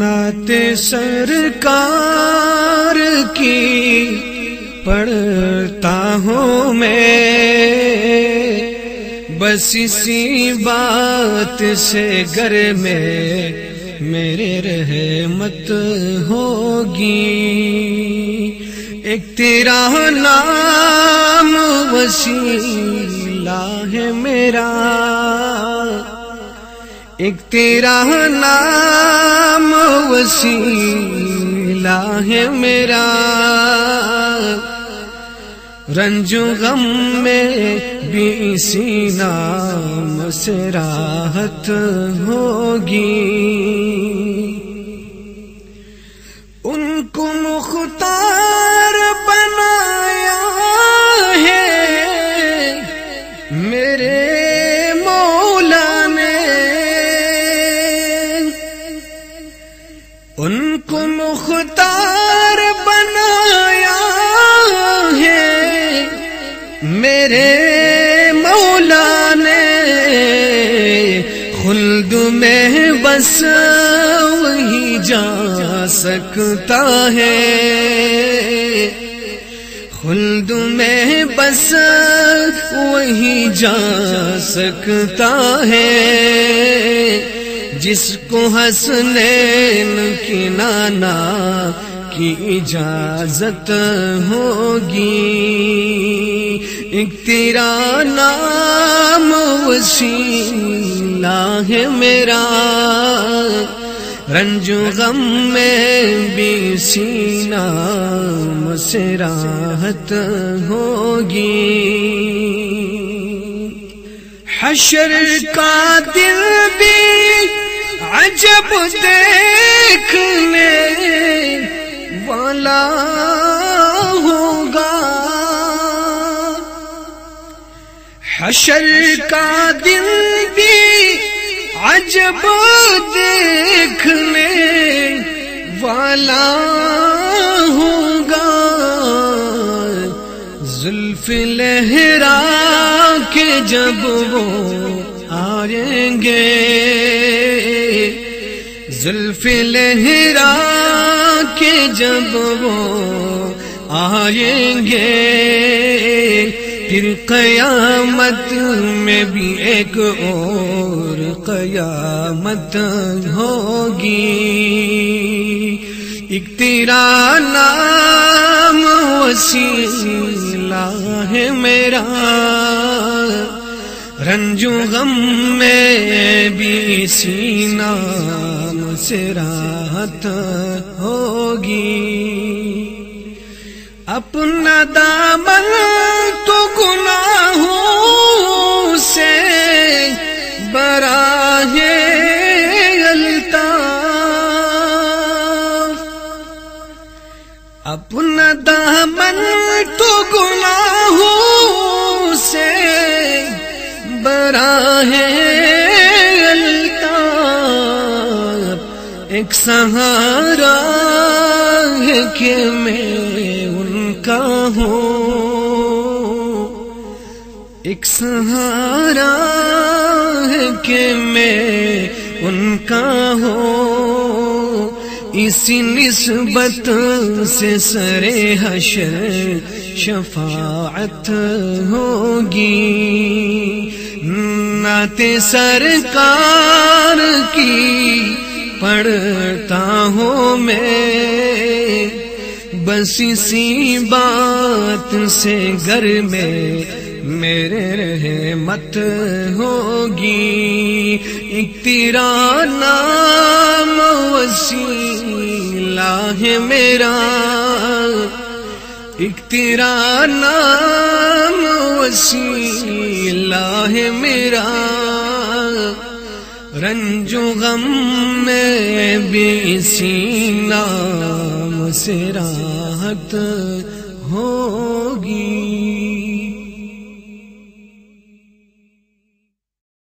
نعت سرکار کی پڑھتا ہوں میں۔ بس اسی بات سے گھر میں میرے رحمت ہوگی۔ ایک تیرا نام وسیلہ ہے میرا۔ ایک تیرا نام وسیلہ ہے میرا۔ رنجو غم میں بھی اسی نام سے راحت ہوگی۔ ان کو مختار ان کو مختار بنایا ہے۔ میرے مولا نے خلد میں بس وہی جا سکتا ہے۔ خلد میں بس وہی جا سکتا ہے۔ جس کو حسنین کی نانا کی اجازت ہوگی۔ ایک تیرا نام وسیلہ ہے میرا۔ رنجو غم میں بھی سینا مسراحت ہوگی۔ حشر کا دل بھی عجب دیکھنے والا ہوگا۔ حشر کا دل بھی عجب دیکھنے والا ہوگا۔ زلف لہرا کے جب وہ آئیں گے۔ زلف لہرا کے جب وہ آئیں گے، پھر قیامت میں بھی ایک اور قیامت ہوگی۔ ایک تیرا نام وسیلہ ہے میرا۔ رنجو غم میں بھی سینا سے راحت ہوگی۔ اپنا دامن تو گناہوں سے برا ہے ہے ایک سہارا ہے کہ میں ان کا ہوں۔ ایک سہارا ہے کہ میں ان کا ہوں۔ اسی نسبت سے سرے حشر شفاعت ہوگی۔ نعت سرکار کی پڑھتا ہوں میں۔ بس اسی بات سے گھر میں میرے رحمت ہوگی۔ ایک تیرا نام وسیلہ ہے میرا۔ ایک تیرا نام وسیلہ ہے میرا رنجو غم میں بھی سینام سے راحت ہوگی۔